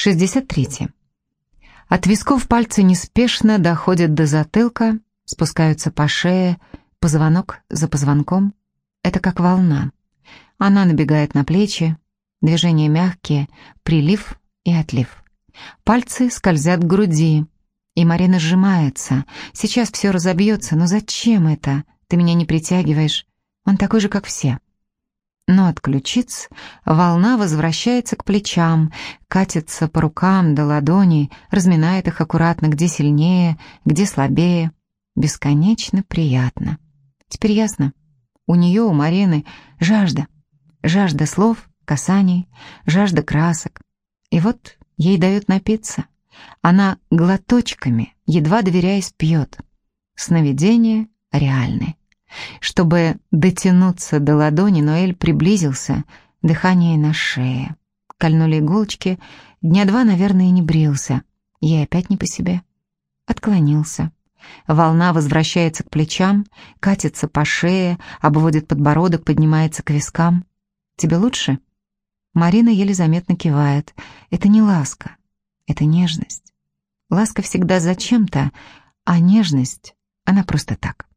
63. От висков пальцы неспешно доходят до затылка, спускаются по шее, позвонок за позвонком. Это как волна. Она набегает на плечи, движения мягкие, прилив и отлив. Пальцы скользят к груди, и Марина сжимается. Сейчас все разобьется, но зачем это? Ты меня не притягиваешь. Он такой же, как все. Но от ключиц волна возвращается к плечам, катится по рукам до ладоней, разминает их аккуратно, где сильнее, где слабее. Бесконечно приятно. Теперь ясно. У нее, у Марины, жажда. Жажда слов, касаний, жажда красок. И вот ей дают напиться. Она глоточками, едва доверяясь, пьет. Сновидения реальны. Чтобы дотянуться до ладони, Ноэль приблизился, дыхание на шее. Кольнули иголочки, дня два, наверное, не брился. Ей опять не по себе. Отклонился. Волна возвращается к плечам, катится по шее, обводит подбородок, поднимается к вискам. «Тебе лучше?» Марина еле заметно кивает. «Это не ласка, это нежность. Ласка всегда зачем-то, а нежность, она просто так».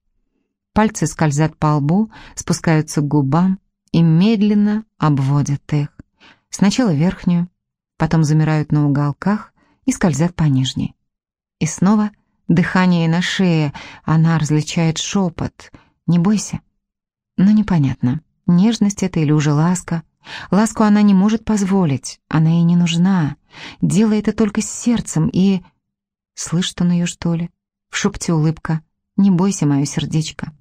Пальцы скользят по лбу, спускаются к губам и медленно обводят их. Сначала верхнюю, потом замирают на уголках и скользят по нижней. И снова дыхание на шее, она различает шепот. «Не бойся». Но непонятно, нежность это или уже ласка. Ласку она не может позволить, она ей не нужна. Делает это только с сердцем и... Слышит он ее, что ли? В шепте улыбка. «Не бойся, мое сердечко».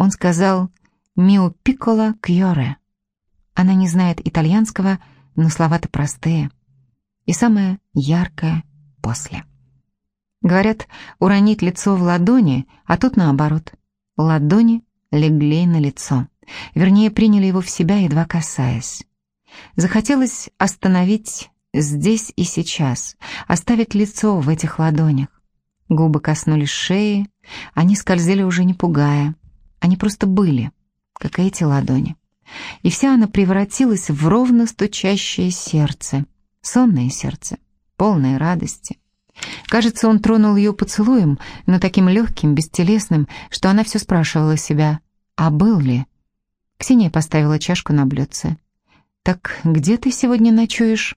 Он сказал «Мио пикколо кьоре». Она не знает итальянского, но слова-то простые. И самое яркое — после. Говорят, уронить лицо в ладони, а тут наоборот. Ладони легли на лицо. Вернее, приняли его в себя, едва касаясь. Захотелось остановить здесь и сейчас, оставить лицо в этих ладонях. Губы коснулись шеи, они скользили уже не пугая. Они просто были, как эти ладони. И вся она превратилась в ровно стучащее сердце, сонное сердце, полное радости. Кажется, он тронул ее поцелуем, но таким легким, бестелесным, что она все спрашивала себя, а был ли? Ксения поставила чашку на блюдце. «Так где ты сегодня ночуешь?»